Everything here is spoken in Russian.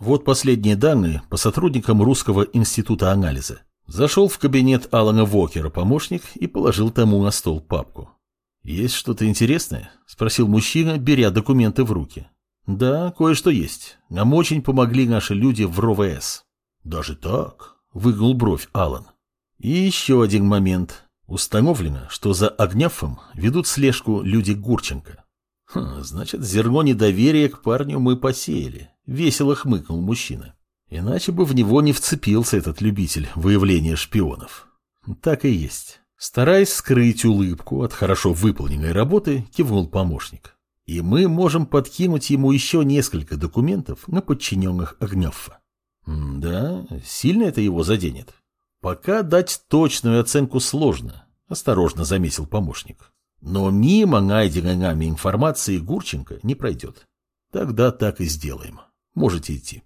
Вот последние данные по сотрудникам Русского института анализа. Зашел в кабинет Алана Вокера помощник и положил тому на стол папку. «Есть что-то интересное?» – спросил мужчина, беря документы в руки. «Да, кое-что есть. Нам очень помогли наши люди в РОВС». «Даже так?» – выгнул бровь Алан. И еще один момент. Установлено, что за Огнявым ведут слежку люди Гурченко. Хм, значит, зерно недоверия к парню мы посеяли. Весело хмыкнул мужчина. Иначе бы в него не вцепился этот любитель выявления шпионов. Так и есть. Стараясь скрыть улыбку от хорошо выполненной работы, кивнул помощник. И мы можем подкинуть ему еще несколько документов на подчиненных Огневфа. Да, сильно это его заденет. Пока дать точную оценку сложно, осторожно заметил помощник. Но мимо найденной нами информации Гурченко не пройдет. Тогда так и сделаем. Можете идти.